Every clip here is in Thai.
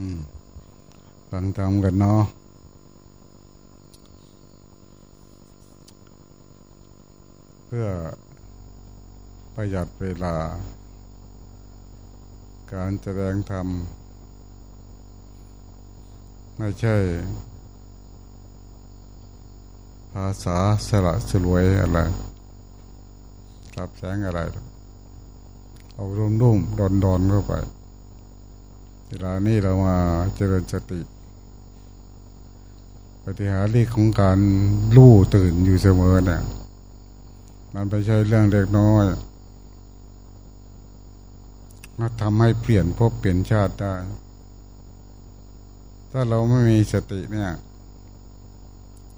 อืมฟังทำกันเนาะเพื่อประหยัดเวลา การแสดงธรรม ไม่ใช่ ภาษาสละสลวยอะไรรับแสงอะไร เอารุ่มรุ่มดอนดอนเข้าไป เวลานี้เรามาเจริญสติ ปฏิหาริของการลู่ตื่นอยู่เสมอเนี่ยมันไม่ใช่เรื่องเล็กน้อยมาทำให้เปลี่ยนพบเปลี่ยนชาติได้ ถ้าเราไม่มีสติเนี่ย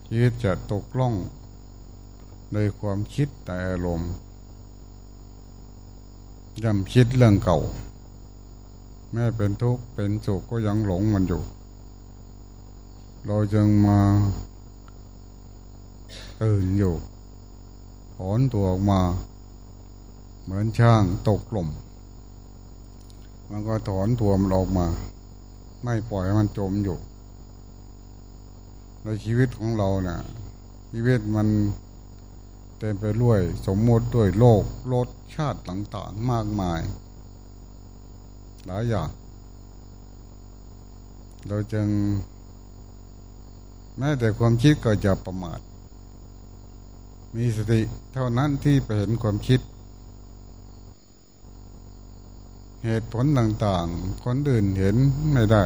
ชีวิตจะตกล่องในความคิดแต่อารมณ์ยำคิดเรื่องเก่า แม้เป็นทุกข์เป็นสุขก็ยังหลงมันอยู่ เราจึงมาตื่นอยู่ถอนตัวออกมา เหมือนช่างตกหล่มมันก็ถอนตัวมันออกมา ไม่ปล่อยให้มันจมอยู่ ในชีวิตของเราเนะ่ยชีวิตมันเต็มไปด้วยสมมติด้วยโลกรสชาติต่างๆมากมาย หลายอย่าง เราจึงแม้แต่ความคิดก็จะประมาท มีสติเท่านั้นที่ไปเห็นความคิด เหตุผลต่างๆ คนอื่นเห็นไม่ได้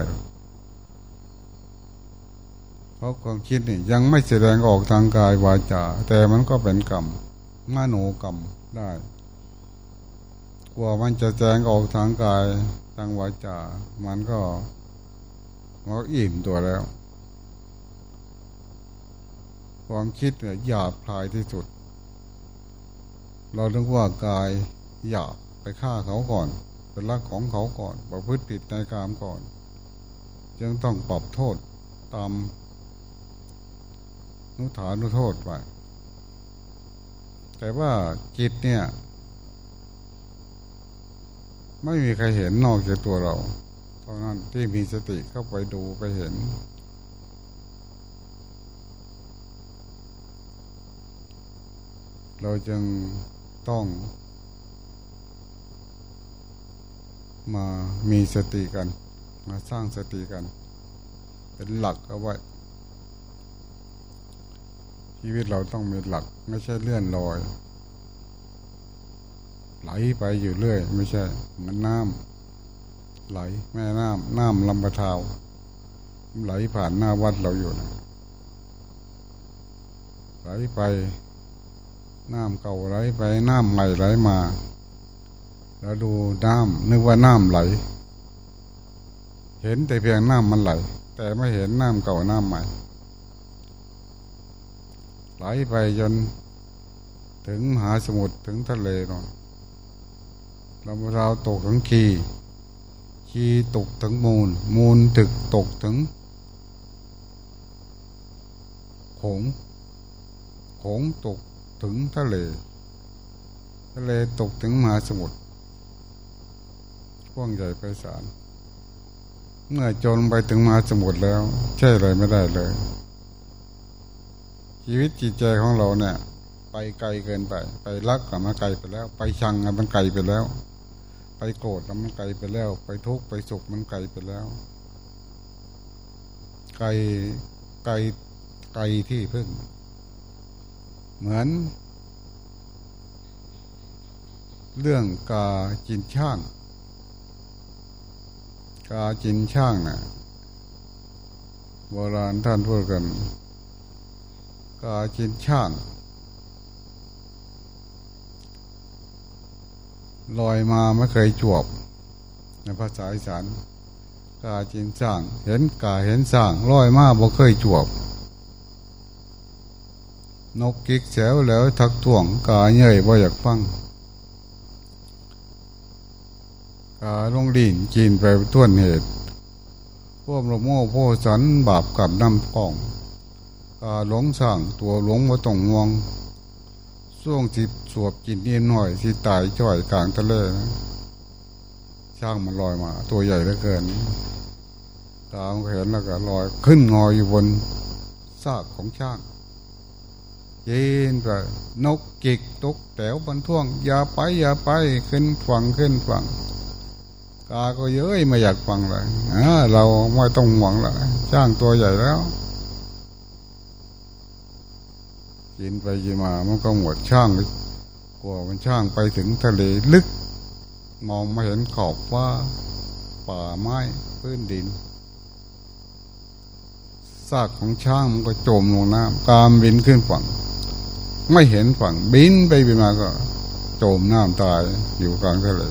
เพราะความคิดนี่ยังไม่แสดงออกทางกายวาจา แต่มันก็เป็นกรรมมโนกรรมได้กว่ามันจะแสดงออกทางกาย ทางวาจา มันก็มันก็อิ่มตัวแล้ว ความคิดเนี่ยหยาบคลายที่สุด เราต้องว่ากายหยาบไปฆ่าเขาก่อนเป็นรักของเขาก่อนประพฤติผิดในกามก่อน จึงต้องปรับโทษตามนุถานุโทษไปแต่ว่าจิตเนี่ย ไม่มีใครเห็นนอกจากตัวเราเท่านั้นที่มีสติเข้าไปดูไปเห็น เราจึงต้องมามีสติกัน มาสร้างสติกัน เป็นหลักเอาไว้ชีวิตเราต้องมีหลักไม่ใช่เลื่อนลอย ไหลไปอยู่เรื่อย ไม่ใช่มันน้ำไหลแม่น้ำน้ำลำบะทาวไหลผ่านหน้าวัดเราอยู่นะไหลไป น้ำเก่าไหลไปน้ำใหม่ไหลมา แล้วดูน้ำนึกว่าน้ำไหล เห็นแต่เพียงน้ำมันไหล แต่ไม่เห็นน้ำเก่าน้ำใหม่ ไหลไปจนถึงมหาสมุทรถึงทะเลนอน ลำเราตกถึงขีขีตกถึงมูล มูลถึกตกถึงโขงโขงตกถึงทะเล ทะเลตกถึงมหาสมุทรกว้างใหญ่ไพศาลเมื่อจนไปถึงมหาสมุทรแล้ว ใช่อะไรไม่ได้เลย ชีวิตจิตใจของเราเนี่ย ไปไกลเกินไป ไปรักกับมันไกลไปแล้ว ไปชังกับมันไกลไปแล้ว โกรธมันไกลไปแล้ว ไปทุกข์ไปสุขมันไกลไปแล้ว ไกลไกลไกลที่พึ่ง เหมือน เรื่องกาจินช่าง กาจินช่างนะ่ะโบราณท่านพูดกัน กาจินช่าง ลอยมาไม่เคยจวบ ในภาษาอีสานกาจินช่าง เห็นกาเห็นสร้างลอยมาบ่เคยจวบ นกกิกแสวแล้วทักท่วงกาเย่ยบ่อยากฟังกาลงดินจีนไปท่วนเหตุพวกละโม่พวสันบาปกับน้ำกองกาหลงสั่งตัวหลงว่าต้องงวง ช่วงจิบสวบกินนิดหน่อยที่ตายจ่อยกลางทะเลนะช่างมันลอยมา ตัวใหญ่เหลือเกินตามเห็นแล้วก็ลอยขึ้นงอยอยู่บนซากของช้างยินไปนกจิกตกแถวบนท่วง อย่าไปอย่าไปขึ้นฝั่งขึ้นฝั่งกาก็เย้ยไม่อยากฟังเลยเราไม่ต้องหวังละช้างตัวใหญ่แล้ว กินไปกินมามันก็หมดช่างกลัวมันช่างไปถึงทะเลลึก มองไม่เห็นขอบว่าป่าไม้พื้นดินซากของช้างมันก็จมลงน้ำกามบินขึ้นฝั่ง ไม่เห็นฝั่งบินไปบินมาก็ จมน้ำตายอยู่กลางทะเล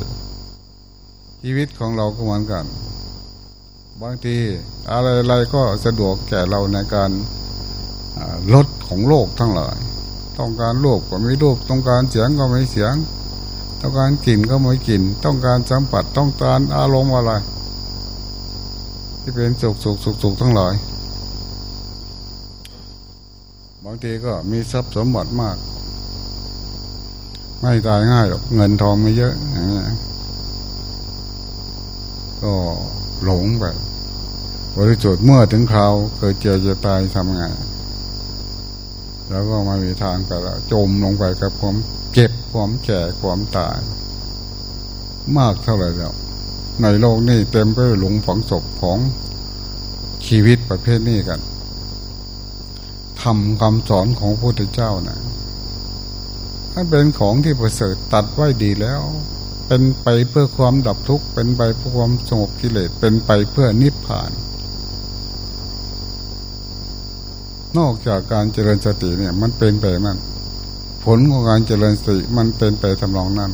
ชีวิตของเราก็เหมือนกัน บางทีอะไรๆก็สะดวกแก่เราในการ ลดของโลกทั้งหลาย ต้องการรูปก็ไม่รูป ต้องการเสียงก็ไม่เสียง ต้องการกลิ่นก็ไม่กลิ่น ต้องการสัมผัสต้องการอารมณ์อะไร ที่เป็นสุขสุขสุขสุขทั้งหลายบางทีก็มีทรัพย์สมบัติมาก ไม่ตายง่ายหรอกเงินทองไม่เยอะอย่างนี้ก็หลงไปบริจุดเมื่อถึงคราวเกิดเจ็บจะตายทำไง แล้วก็มามีทางแต่ละจมลงไปกับความเจ็บความแก่ความตาย มากเท่าไหร่แล้ว ในโลกนี้เต็มไปด้วยหลุมฝังศพของชีวิตประเภทนี้กันทำคำสอนของพระพุทธเจ้านะถ้าเป็นของที่ประเสริฐตัดไว้ดีแล้ว เป็นไปเพื่อความดับทุกข์เป็นไปเพื่อความสงบกิเลสเป็นไปเพื่อนิพพาน นอกจากการเจริญสติเนี่ยมันเป็นไปนั่นผลของการเจริญสติมันเป็นไปทำนองนั้น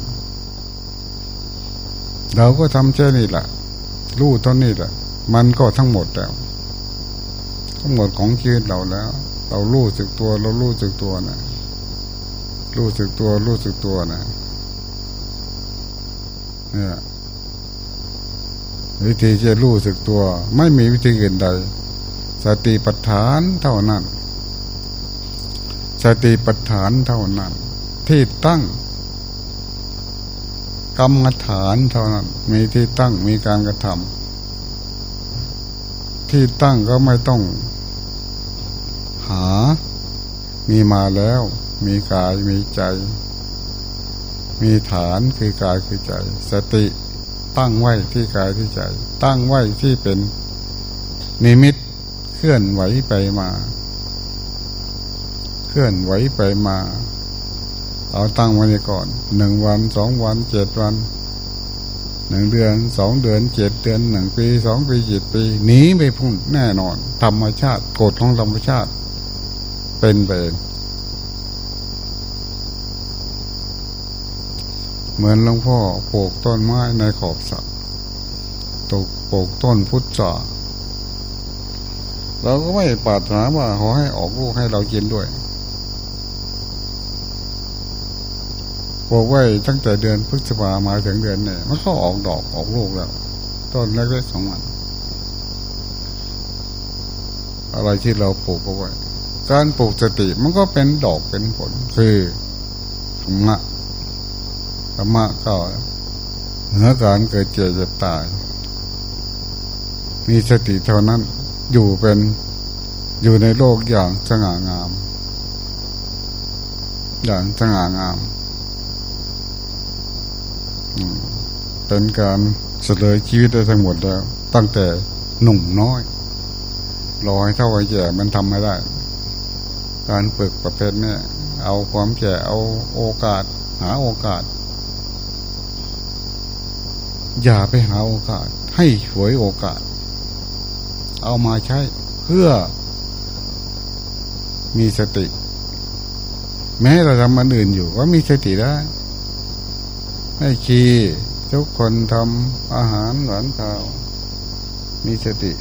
เราก็ทำแค่นี้แหละรู้เท่านี้แหละมันก็ทั้งหมดแล้ว ทั้งหมดของชีวิตเราแล้ว เรารู้สึกตัวเรารู้สึกตัวนะรู้สึกตัวรู้สึกตัวนะเนี่ยวิธีจะรู้สึกตัว ไม่มีวิธีอื่นใด สติปัฏฐานเท่านั้น สติปัฏฐานเท่านั้น ที่ตั้ง กรรมฐานเท่านั้น มีที่ตั้งมีการกระทำที่ตั้งก็ไม่ต้อง หา มีมาแล้ว มีกายมีใจ มีฐานคือกายคือใจ สติตั้งไว้ที่กายที่ใจ ตั้งไว้ที่เป็นนิมิต เคลื่อนไหวไปมา เคลื่อนไหวไปมา เอาตั้งไว้ก่อนหนึ่งวันสองวันเจ็ดวันหนึ่งเดือนสองเดือนเจ็ดเดือนหนึ่งปีสองปีเจ็ดปีหนีไปพุ่งแน่นอน ธรรมชาติกฎของธรรมชาติ เป็นไปเองเหมือนหลวงพ่อปลูกต้นไม้ในขอบสระตกปลูกต้นพุทธา เราก็ไม่ปรารถนาว่าขอให้ออกลูกให้เรากินด้วยบอกไว้ตั้งแต่เดือนพฤษภามาถึงเดือนเนี่ยมันก็ออกดอกออกลูกแล้ว ต้นเล็กๆของมันอะไรที่เราปลูกเอาไว้ การปลูกสติมันก็เป็นดอกเป็นผล คือธรรมะธรรมะก็เหนือการเกิดเจ็บจะตาย มีสติเท่านั้น อยู่เป็นอยู่ในโลกอย่างสง่างาม อย่างสง่างาม เป็นการเสลยชีวิตได้ทั้งหมดแล้ว ตั้งแต่หนุ่มน้อยรอให้เท่าไอ้แก่มันทำไม่ได้ การฝึกประเภทนี้เอาความแก่เอาโอกาส หาโอกาส อย่าไปหาโอกาส ให้หวยโอกาส เอามาใช้เพื่อมีสติ แม้เราทำมันอื่นอยู่ก็มีสติได้ให้คีทุกคนทำอาหารหวานข้าว มีสติ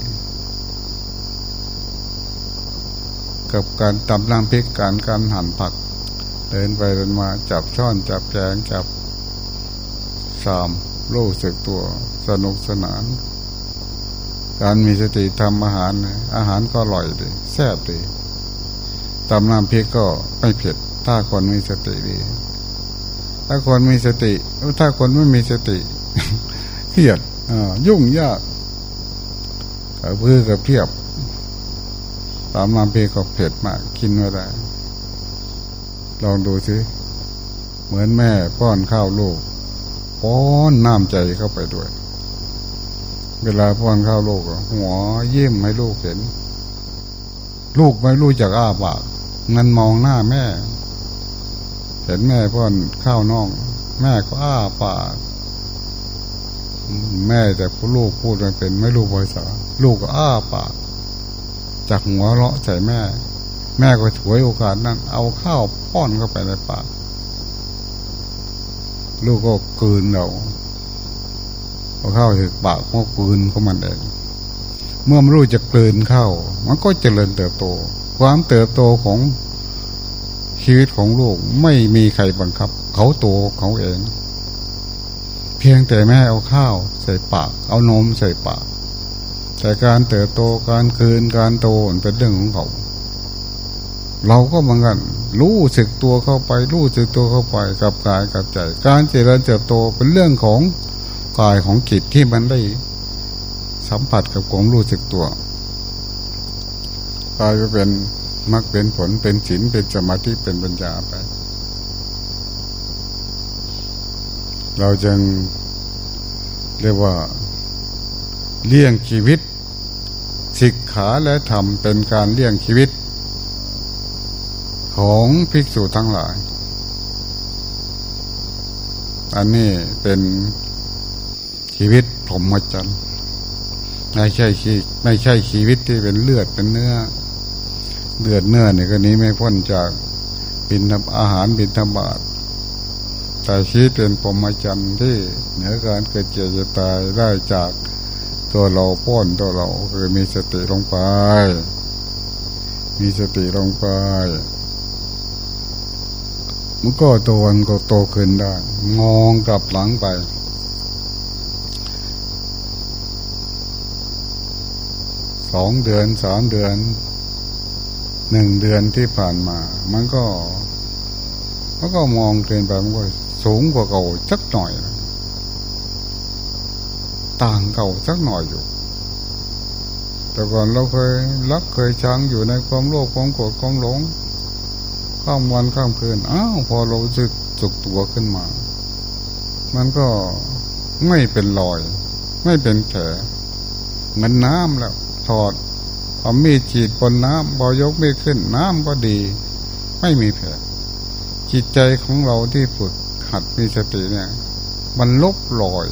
กับการตำน้ำพริกการการหั่นผัก เดินไปเดินมาจับช้อนจับแกงจับสามรู้สึกตัวสนุกสนาน การมีสติทำอาหาร อาหารก็อร่อยดีแซ่บดีตำน้ำพริกก็ไม่เผ็ด ถ้าคนมีสติดี ถ้าคนมีสติ ถ้าคนไม่มีสติเครียดยุ่งยากกเพื่อกับเพียบตามมาเปก็เผ็ดมากกินไม่ได้ลองดูสิเหมือนแม่ป้อนข้าวลูกป้อนน้ำใจเข้าไปด้วย เวลาป้อนข้าวลูกหัวยิ้มให้ลูกเห็น ลูกไม่รู้จักอ้าปากงันมองหน้าแม่ เห็นแม่ป้อนข้าวน้อง แม่ก็อ้าปากแม่แต่ผู้ลูกพูดไม่เป็นไม่รู้ภาษาลูกก็อ้าปากจากหัวเราะใส่แม่ แม่ก็ถวยโอกาสนั้นเอาข้าวป้อนเข้าไปในปากลูกก็กืนเรา เอาข้าวถึงปากก็กืนเข้ามันเองเมื่อมันรู้จะกลืนเข้า มันก็เจริญเติบโต ความเติบโตของชีวิตของลูกไม่มีใครบังคับ เขาโตเขาเอง เพียงแต่แม่เอาข้าว ใส่ปาก เอานมใส่ปาก แต่การเติบโตการคืนการโตเป็นเรื่องของเขา เราก็เหมือนกัน รู้สึกตัวเข้าไป รู้สึกตัวเข้าไปกับกายกับใจ การเจริญเติบโตเป็นเรื่องของ กายของจิตที่มันได้สัมผัสกับความรู้สึกตัวกลายไปเป็นมักเป็นผลเป็นศีลเป็นสมาธิเป็นปัญญาไป เราจึงเรียกว่าเลี้ยงชีวิตศิกขาและธรรมเป็นการเลี้ยงชีวิต ของภิกษุทั้งหลาย อันนี้เป็น ชีวิตผมมจันไม่ใช่ชีไม่ใช่ชีวิตที่เป็นเลือดเป็นเนื้อ เลือดเนื้อเนี่ยก็นี้ไม่พ้นจากบินทอาหารบินธบาตแต่ชีวิตเป็นปรมจันทร์ที่เหนือการเกิดเจ็บจะตายได้จากตัวเราป้อนตัวเราคือมีสติลงไป มีสติลงไปมันก็โตวันก็โตขึ้นได้มองกลับหลังไป สองเดือนสามเดือนหนึ่งเดือนที่ผ่านมา มันก็มันก็มองเกินไปมันก็สูงกว่าเก่าสักหน่อย ต่างเก่าสักหน่อยอยู่ แต่ก่อนเราเคยรักเคยชังอยู่ในความโลภความโกรธความหลงข้ามวันข้ามคืนอ้าวพอเราสึกจุกตัวขึ้นมา มันก็ไม่เป็นรอย ไม่เป็นแผลเหมือนน้ำแล้ว ถอดเอามีดฉีดบนน้ำพอยกไม่ขึ้นน้ำก็ดี ไม่มีแผลจิตใจของเราที่ฝึกหัดมีสติเนี่ย มันลบลอย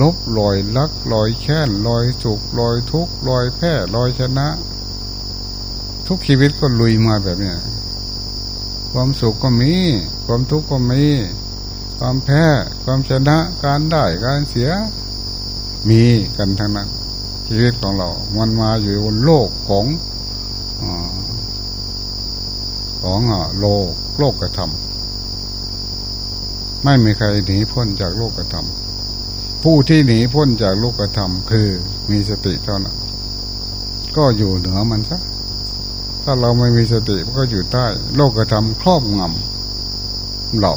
ลบลอยลักลอยแค้นลอยสุกลอยทุกลอยแพ้ลอยชนะ ทุกชีวิตก็ลุยมาแบบเนี้ความสุขก็มี ความทุกข์ก็มี ความแพ้ ความชนะ การได้ การเสีย มีกันทั้งนั้น ชีวิตของเรา มันมาอยู่บนโลกของของโลกโลกกระทำไม่มีใครหนีพ้นจากโลกธรรมผู้ที่หนีพ้นจากโลกธรรมคือมีสติเท่านั้นก็อยู่เหนือมันซะถ้าเราไม่มีสติก็อยู่ใต้ โลกธรรมครอบงำเรา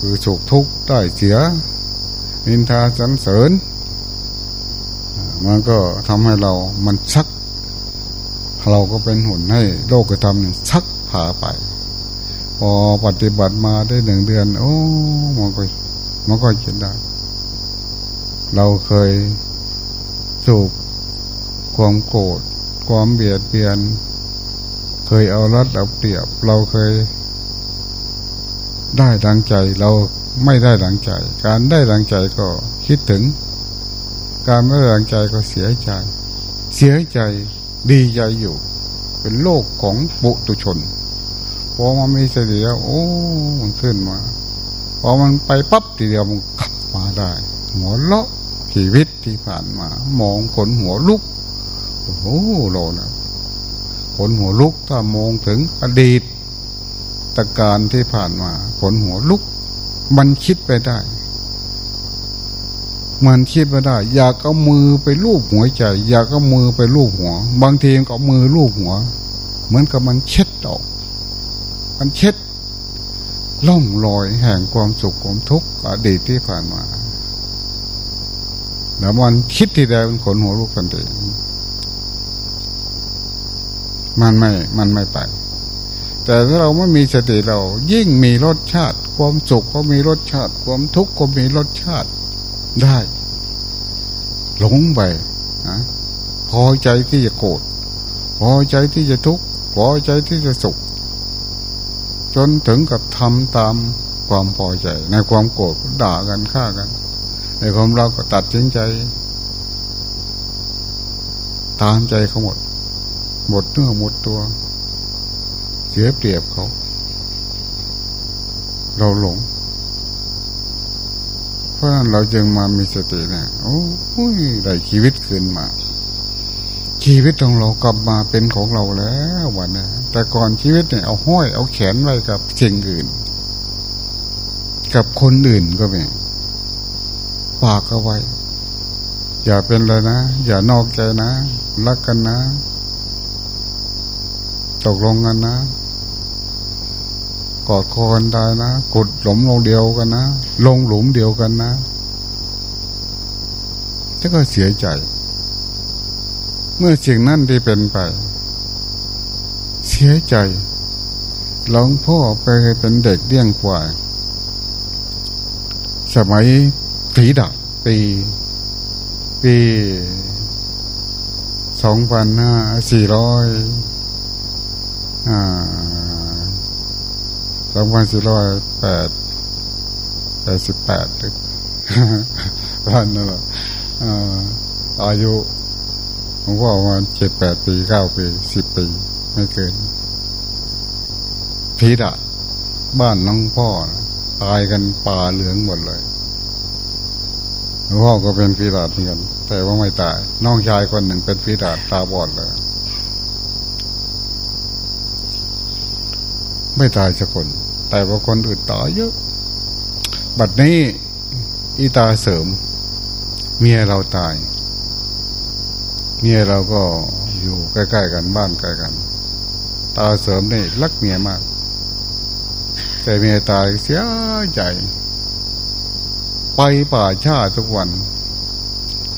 คือสุขทุกข์ได้เสียนินทาสรรเสริญ มันก็ทำให้เรามันชัก เราก็เป็นหุ่นให้ โลกธรรมชักพาไป พอปฏิบัติมาได้หนึ่งเดือน โอ้มันก็มันก็เห็นได้ เราเคยสูบความโกรธความเบียดเบียน เคยเอารัดเอาเปรียบ เราเคย ได้ดังใจเราไม่ได้ดังใจ การได้ดังใจก็คิดถึง การไม่ได้ดังใจก็เสียใจ เสียใจดีใจอยู่ เป็นโลกของบุตุชนพอมันมีสติแล้วโอ้มันขึ้นมาพอมันไปปั๊บทีเดียวมันขับมาได้หัวเลาะชีวิตที่ผ่านมา มองขนหัวลุกโอ้โหโลนะขนหัวลุกถ้ามองถึงอดีตตการที่ผ่านมาขนหัวลุก มันคิดไปได้ มันคิดไปได้ อยากเอามือไปลูบหัวใจ อยากเอามือไปลูบหัว บางทีก็มือลูบหัว เหมือนกับมันเช็ดออก มันเช็ดล่องลอยแห่งความสุขความทุกข์อดีตที่ผ่านมาแล้วมันคิดทีเดียวมันขนหัวลุกทันทีมันไม่ มันไม่ไป แต่ถ้าเราไม่มีสติเรา ยิ่งมีรสชาติ ความสุขก็มีรสชาติ ความทุกข์ก็มีรสชาติ ได้ หลงไปนะพอใจที่จะโกรธพอใจที่จะทุกข์พอใจที่จะสุข จนถึงกับทำตามความพอใจ ในความโกรธด่ากันฆ่ากัน ในความเราก็ตัดสินใจ ตามใจเขาหมด หมดเนื้อหมดตัว เสียเปรียบเขา เราหลง เพราะนั้นเราจึงมามีสติเนะโอ้ยได้ชีวิตคืนมา ชีวิตของเรากลับมาเป็นของเราแล้ววันนี้แต่ก่อนชีวิตเนี่ยเอาห้อยเอาแขนไว้กับสิ่งอื่น กับคนอื่นก็ไม่ฝากเอาไว้ อย่าเป็นเลยนะ อย่านอกใจนะ รักกันนะ ตกลงกันนะ กอดคอกันได้นะกุดหลุมลงเดียวกันนะลงหลุมเดียวกันนะถ้าก็เสียใจ เมื่อสิ่งนั้นที่เป็นไป เสียใจหลวงพ่อไปเป็นเด็กเลี้ยงควายสมัยถีดักปี ปีสองพันห้าสี่ร้อยอ่า สองพันสี่ร้อยแปดแปดสิบแปดท่านนั่นแหละอายุลวงพ่อประมาณเจ็ดแปดปีเก้าปีสิบปี ไม่เกินพีดะบ้านน้องพ่อตายกันป่าเหลืองหมดเลยหลวงพ่อก็เป็นพีดาเหมือนกันแต่ว่าไม่ตาย น้องชายคนหนึ่งเป็นพีดาตาบอดเลย ไม่ตายสักคน แต่ว่าคนอื่นตายเยอะ บัดนี้อีตาเสริม เมียเราตาย เมียเราก็อยู่ใกล้ๆกันบ้านใกล้กัน ตาเสริมนี่รักเมียมาก แต่เมียตายเสียใจ ไปป่าชาทุกวัน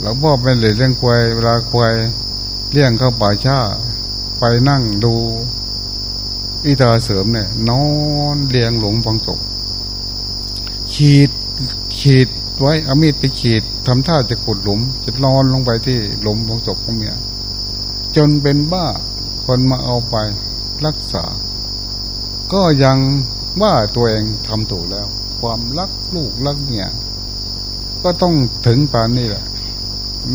แล้วพ่อเป็นเลยเลี้ยงควายเวลาควายเลี้ยงเข้าป่าชาไปนั่งดู อีตาเสริมเนี่ย นอนเลียงหลงฟังศพขีดขีดไว้อามีดไปขีดทำท่าจะขุดหลุม จะนอนลงไปที่หลุมของศพของเมียจนเป็นบ้าคนมาเอาไปรักษา ก็ยังว่าตัวเองทำถูกแล้ว ความรักลูกรักเมียก็ต้องถึงปานนี้แหละ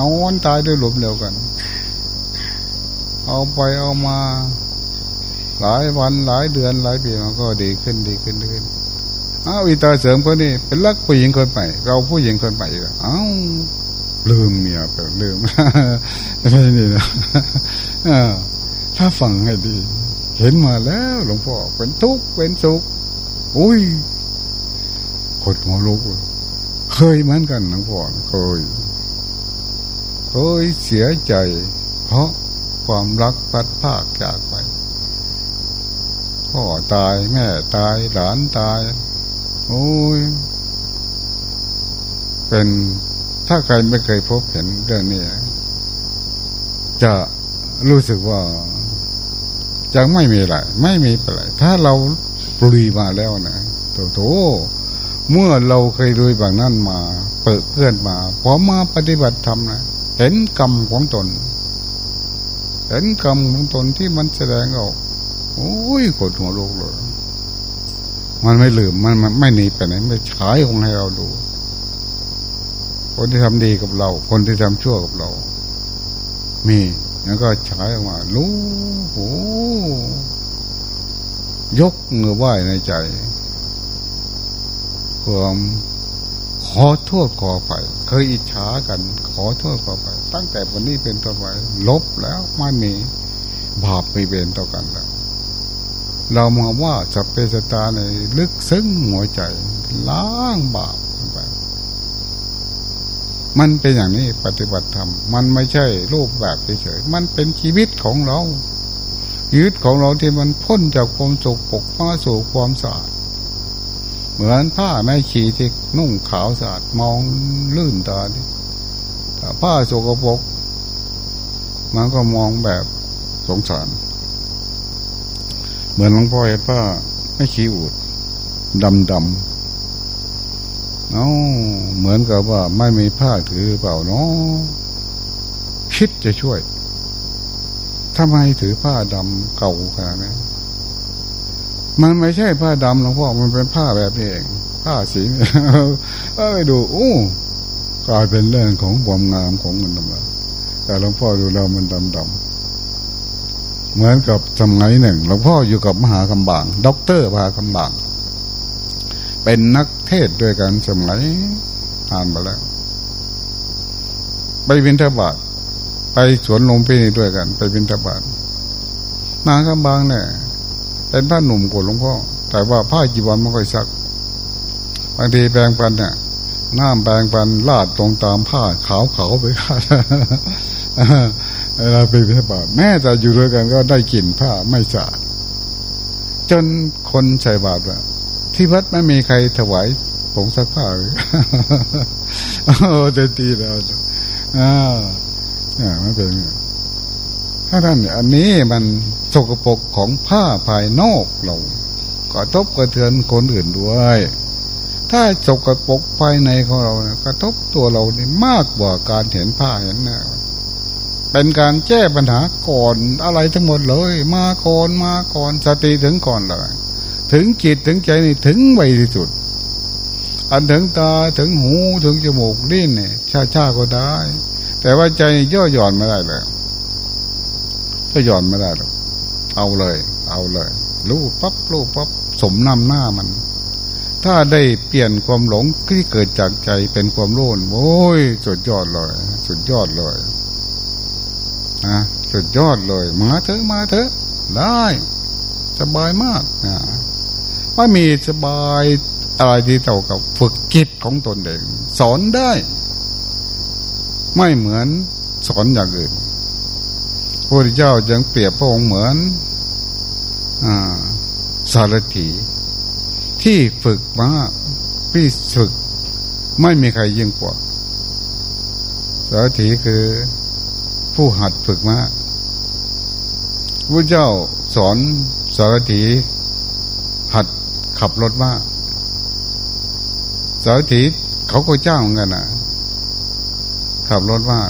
นอนตายด้วยหลุมเดียวกัน เอาไปเอามา หลายวันหลายเดือนหลายปีมันก็ดีขึ้นดีขึ้นดีขึ้นอ้าวอีตาเสริมคนนี้เป็นรักผู้หญิงคนใหม่เราผู้หญิงคนใหม่อ้าวลืมเมียไปลืมอะไรนี่นะถ้าฟังให้ดี เห็นมาแล้วหลวงพ่อเป็นทุกข์เป็นสุขอุ้ยกดหัวลุกเคยเหมือนกันหลวงพ่อเคยเคยเสียใจ เพราะความรักพัดภาคจากไป พ่อตายแม่ตายหลานตาย โอ้ย เป็นถ้าใครไม่เคยพบเห็นเรื่องนี้จะรู้สึกว่าจะไม่มีอะไรไม่มีอะไรถ้าเราปลุยมาแล้วนะโถโถเมื่อเราเคยลุยแบบนั้นมา เปิดเพื่อนมาพอมาปฏิบัติธรรมนะเห็นกรรมของตน เห็นกรรมของตนที่มันแสดงออก โอ้ยกดหัวโลกเลย มันไม่ลืมมันมันไม่หนีไปไหนไม่ฉายของให้เราดู คนที่ทำดีกับเรา คนที่ทำชั่วกับเรา มีแล้วก็ฉายออกมารู้โหยกมือไหวในใจความขอโทษขอไป เคยอิจฉากัน ขอโทษขอไป ตั้งแต่วันนี้เป็นต้นไปลบแล้วไม่มี บาปไม่เป็นต่อกันแล้ว เรามองว่าจะเปสตาในลึกซึ้งหัวใจ ล้างบาปไป มันเป็นอย่างนี้ปฏิบัติธรรม มันไม่ใช่รูปแบบเฉยๆมันเป็นชีวิตของเราชีวิตของเราที่มันพ้นจากความสุกปกมาสู่ความสะอาดเหมือนผ้าแม่ชีที่นุ่งขาวสะอาดมองลื่นตาดิทผ้าโสกปรกมันก็มองแบบสงสาร เหมือนหลวงพ่อเห็นผ้าไม่ขี้อูดดำดำเอาเหมือนกับว่าไม่มีผ้าถือเปล่าเนาะคิดจะช่วยทำไมถือผ้าดำเก่าขนาดนี้มันไม่ใช่ผ้าดำหลวงพ่อมันเป็นผ้าแบบนี้เองผ้าสีเออดูโอ้กลายเป็นเรื่องของความงามของมันธรรมแต่หลวงพ่อดูแล้วมันดำดำ เหมือนกับสมัยหนึ่งหลวงพ่ออยู่กับมหากำบางด็อกเตอร์มหากำบาง เป็นนักเทศด้วยกันสมัยอ่านมาแล้ว ไปวินทบาทไปสวนลงพี่ด้วยกัน ไปบินทบาทนางกำบางเนี่ยเป็นพระหนุ่มกว่าหลวงพ่อ แต่ว่าผ้าจีวรไม่ค่อยซักบางทีแปลงปันเนี่ยน้ำแปลงปันลาดตรงตามผ้าขาวขาวไปค่ะ เราไปบินทบาทแม่แต่อยู่ด้วยกันก็ได้กลิ่นผ้าไม่สะอาดจนคนใส่บาตรว่าที่วัดไม่มีใครถวายผงซักผ้าเลยโอ้เต็มทีแล้วอ่าอ่าไม่เป็นถ้าท่านอันนี้มันสกปรกของผ้าภายนอกเราก็ทบกระเทือนคนอื่นด้วย ถ้าสกปรกภายในของเรากระทบตัวเราเนี่ยมากกว่าการเห็นผ้าเห็นเนี่ย เป็นการแก้ปัญหาก่อนอะไรทั้งหมดเลย มาก่อนมาก่อนสติถึงก่อนเลย ถึงจิตถึงใจนี่ถึงไวที่สุด อันถึงตาถึงหูถึงจมูกลิ้นเนี่ยชาชาก็ได้ แต่ว่าใจย่อหย่อนไม่ได้เลยก็หย่อนไม่ได้หรอกเอาเลย เอาเลยรู้ปั๊บรู้ปั๊บสมนำหน้ามัน ถ้าได้เปลี่ยนความหลงที่เกิดจากใจเป็นความรู้โอ้ยสุดยอดเลย สุดยอดเลย นะสุดยอดเลย มาเถอะมาเถอะได้สบายมากนะไม่มีสบายอะไรที่เท่ากับฝึกจิตของตนเอง สอนได้ ไม่เหมือนสอนอย่างอื่นพระพุทธเจ้ายังเปรียบพระองค์เหมือนอสารถีที่ฝึกมาพี่ฝึก ไม่มีใครยิ่งกว่าสารถีคือ ผู้หัดฝึกมาพระเจ้าสอนสารถีหัดขับรถมาสารถีเขาก็เจ้าเหมือนกันนะขับรถบ้า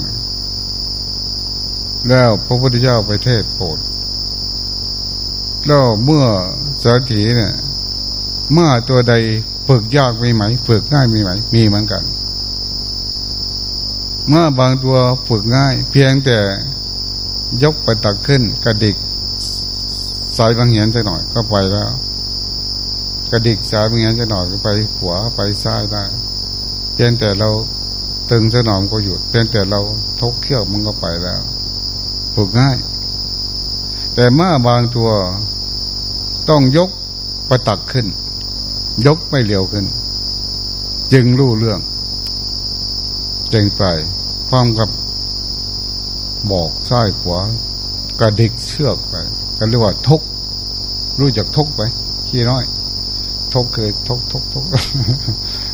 แล้วพระพุทธเจ้าไปเทศโปรดแล้วเมื่อสารถีเนี่ยเมื่อตัวใดฝึกยากมีไหม ฝึกง่ายมีไหม มีเหมือนกัน มื่อบางตัวฝึกง่าย เพียงแต่ยกไปตักขึ้น กระดิก สายบางเหียนสักหน่อยก็ไปแล้ว กระดิกสายบางเหียนสักหน่อยก็ไปขวาไปซ้ายได้ เพียงแต่เราตึงสนอมก็หยุด เพียงแต่เราทกเขี้ยวมันก็ไปแล้ว ฝึกง่าย แต่เมื่อบางตัวต้องยกประตักขึ้น ยกไม่เร็วขึ้น จึงรู้เรื่อง จึงไปพร้อมกับบอกซ้ายขวากระดิกเชือกไปกันเรียกว่าทก รู้จักทกไปขี้น้อย ทกเคยทกทกทก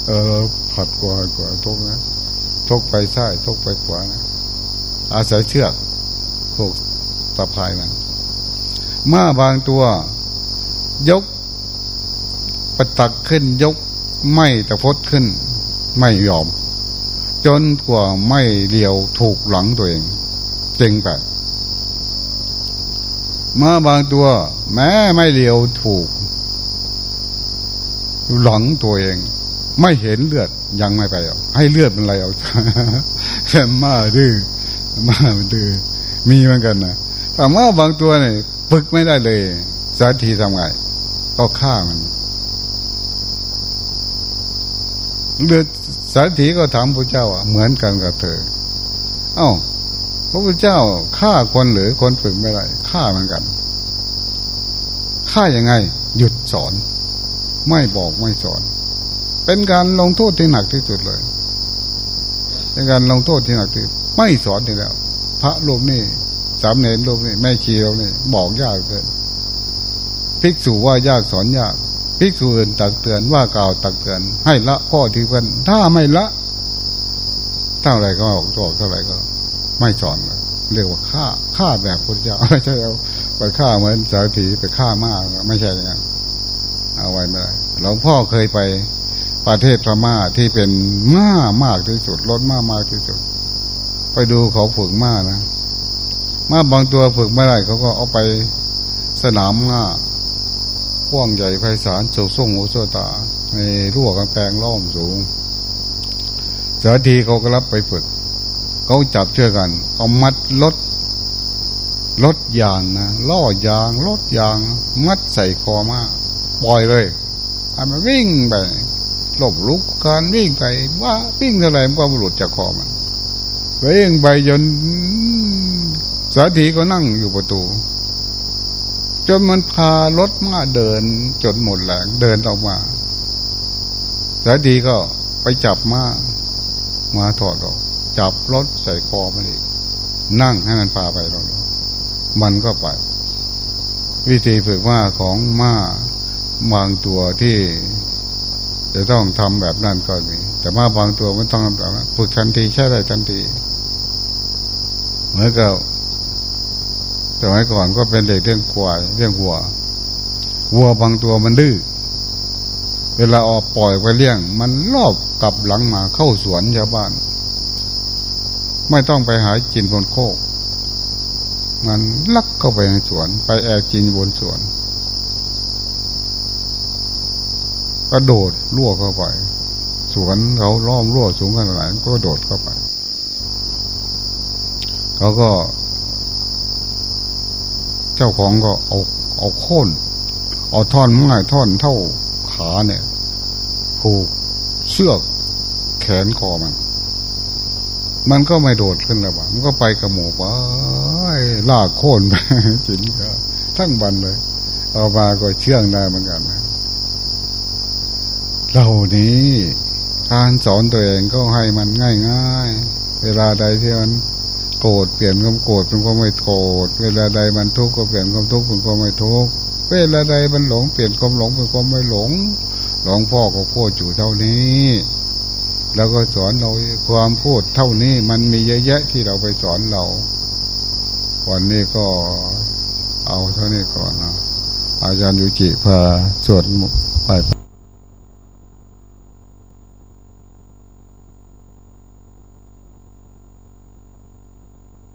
เออผัดกว่ากว่าทกนะทกไปซ้ายทกไปขวานะอาศัยเชือกผูกตะพายมันเมื่อบางตัว ยกประตักขึ้นยกไม่ตะพดขึ้น ไม่ยอม จนกว่าไม่เลียวถูกหลังตัวเองจึงไปเมื่อบางตัว แม้ไม่เลียวถูก หลังตัวเอง ไม่เห็นเลือดยังไม่ไปเอาให้เลือดมันไหลเอาแค่มาดื้อมามันดื้อมีเหมือนกันนะแต่ว่าบางตัวเนี่ยฝึกไม่ได้เลยสาธีทำไงก็ฆ่ามัน เลือดสาธีก็ถามพระเจ้าอะเหมือนกันกับเธอ เอ้า พระพุทธเจ้าฆ่าคนหรือคนฝึกไม่ได้ฆ่าเหมือนกันฆ่ายังไง หยุดสอน ไม่บอกไม่สอน เป็นการลงโทษที่หนักที่สุดเลยเป็นการลงโทษที่หนักที่ไม่สอนที่แล้ว พระรูปนี่สามเณรรูปนี่แม่ชีเรานี่บอกยากเกินภิกษุว่ายากสอนยาก ภิกษุอื่นตักเตือนว่ากล่าวตักเตือน ให้ละข้อที่เพื่อนถ้าไม่ละ เท่าไรก็ออกออกเท่าไรก็ ไม่สอนเลยเรียกว่าฆ่าฆ่าแบบพุทธเจ้าไม่ใช่เอาไปฆ่าเหมือนสาถีไปฆ่ามากไม่ใช่อย่างนั้นเอาไว้ไม่ได้หลวงพ่อเคยไปประเทศพม่าที่เป็นม้ามากที่สุดรถม้ามากที่สุด ไปดูเขาฝึกม้านะม้าบางตัวฝึกไม่ได้เขาก็เอาไปสนามม้า กว้างใหญ่ไพศาลโจส่งโอโซตาในรั้วกำแพงล้อมสูงเสาธีเขาก็รับไปฝึก เขาจับเชื่อกัน เอามัดรถรถยางนะล่อยางรถยาง มัดใส่คอมาปล่อยเลยให้มันวิ่งไปหลบลุกการวิ่งไปว่าวิ่งเท่าไหร่มันก็หลุดจากคอมันวิ่งไปจนสาธีก็นั่งอยู่ประตู จนมันพารถมาเดินจนหมดแรงเดินออกมาสาธีก็ไปจับมามาถอดออก จับรถใส่คอมันอีกนั่งให้มันพาไปลองมันก็ไป วิธีฝึกว่าของม้าบางตัวที่ จะต้องทำแบบนั้นก็มีแต่ม้าบางตัวมันต้องทำแบบนั้นฝึกทันทีใช่ได้ทันทีเหมือนกับ สมัยก่อนก็เป็นเด็กเลี้ยงควายเลี้ยงวัว วัวบางตัวมันดื้อเวลาออกปล่อยไปเลี้ยง มันรอบกลับหลังมาเข้าสวนชาวบ้าน ไม่ต้องไปหากินบนโคก มันลักเข้าไปในสวน ไปแอบกินบนสวนกระโดดล่วเข้าไป สวนเขาล้อมรั่วสูงขนาดไหนก็โดดเข้าไป เขาก็ จ้าของก็เอาเอาโค่นเอาท่อนไม้ท่อนเท่าขาเนี่ยผูกเชือกแขนคอมัน มันก็ไม่โดดขึ้นแล้ววะมันก็ไปกระหมูไปลากโค่นไปจินก็ทั้งบันเลย เอามาก็เชื่องได้เหมือนกันนะเหล่านี้การสอนตัวเองก็ให้มันง่าย ๆ เวลาใดที่มัน โกรธเปลี่ยนความโกรธเป็นความไม่โกรธเวลาใดมันทุกข์ก็เปลี่ยนความทุกข์เป็นความไม่ทุกข์เวลาใดมันหลงเปลี่ยนความหลงเป็นความไม่หลงหลวงพ่อก็พูดอยู่เท่านี้ แล้วก็สอนเราความพูดเท่านี้มันมีเยอะแยะที่เราไปสอนเรา วันนี้ก็เอาเท่านี้ก่อนนะอาจารย์ยุจิพาสวดไป